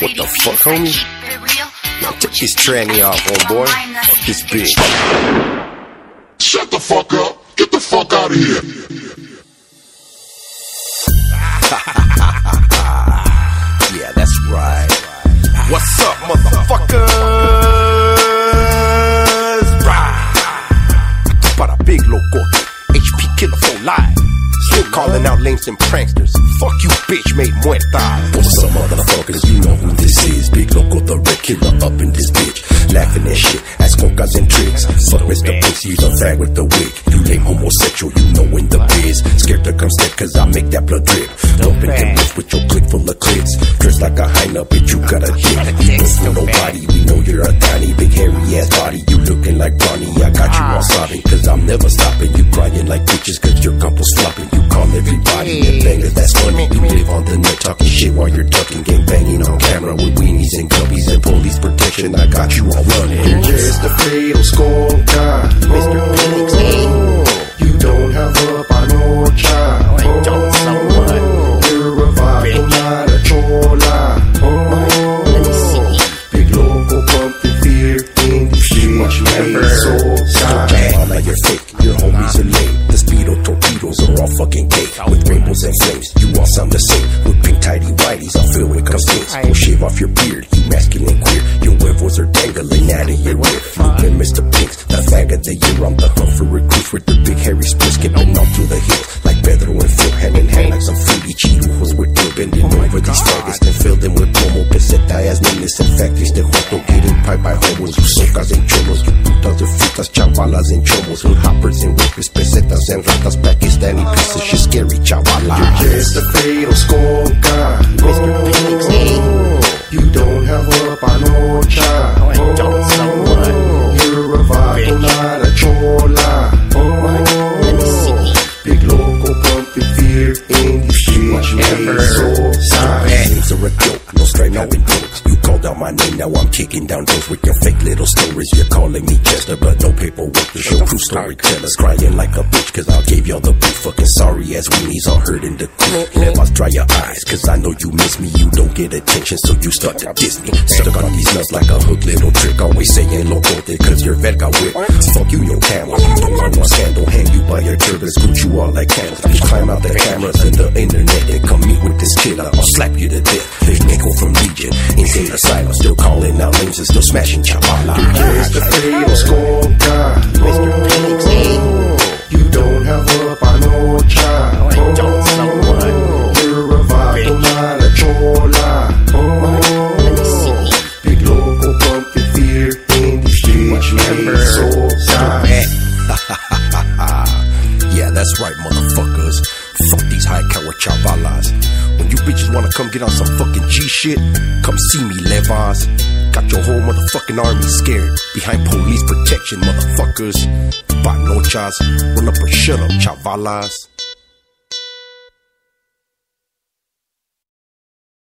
What the fuck, homie? Now take this tranny off, homeboy. Fuck this bitch. Shut the fuck up. Get the fuck out of here. yeah, that's right. What's up, motherfuckers? Right. Para big Lokote. HP killer for life. Still calling out links and pranksters. Fuck you, bitch, made muerta. What's up, motherfuckers? You know who this is. Big Loco, the red killer up in this bitch. Laughing at shit, ask cocas and tricks. Fuck Mr. Pixie, he's a fag with the wig. You lame homosexual, you know in the biz. Scared to come step, cause I make that blood drip. Dumping them bitch with your click full of clips. Dressed like a hyena, bitch, you got a dick. You don't feel nobody, we know you're a tiny, big hairy ass body. You looking like Bonnie, I got you all sobbing, cause I'm never stopping. You crying like bitches, cause your couple's flopping. You everybody a banger, that's funny. You live on the net talking shit while you're ducking, gang banging on camera with weenies and guppies and police protection. I got you all running. You're just a fatal skull guy. Mr. Phoenix, oh, you don't have a and flames, you all sound the same. With pink tidy whities, I'll fill with complaints. Go shave off your beard, you masculine queer. Your huevos are dangling out of your whip. Looking Mr. Pinks, the fag of the year. I'm the hunt for recruits with the big hairy split skipping off through the hills. Like Pedro and Phil, hand in hand like some fruity cheetos. We're still bending over these faggots, and fill them with como peseta as nameless and factories. The joto getting piped by homos, you socas and cholos, you frutas, chavalas chomos, hood hoppers and rapists, pesetas and ratas, Pakistani pieces, shit scary chavala. You're just a fatal skull pumping fear in the streets. Made so. Names are a joke, no straight in jokes. You called out my name, now I'm kicking down doors with your fake little stories. You're calling me Chester, but no paperwork to show true storytellers. Crying like a bitch, cause I gave y'all the boot. Fucking sorry ass weenies all hurt in the coop. Never dry your eyes, cause I know you miss me. You don't get attention, so you start to diss me. Stuck on these nuts like a hook little trick. Always saying Lokote, cause your vet got whipped. Fuck you, your camera. By your turbans, scoot you all like candles. You climb out the cameras and the internet and come meet with this killer. I'll slap you to death. Big Nico from Legion, insane asylum, still calling out names and still smashing chavala. Just a fatal skull Fuck these high caliber chavalas. When you bitches wanna come get on some fucking G shit, come see me, Levas. Got your whole motherfucking army scared. Behind police protection, motherfuckers. Panochas, run up or shut up, chavalas.